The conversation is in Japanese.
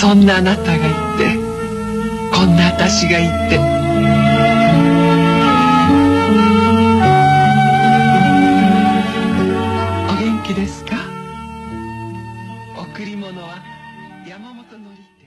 そんなあなたがいてこんな私がいて。お元気ですか？贈り物は山本のり。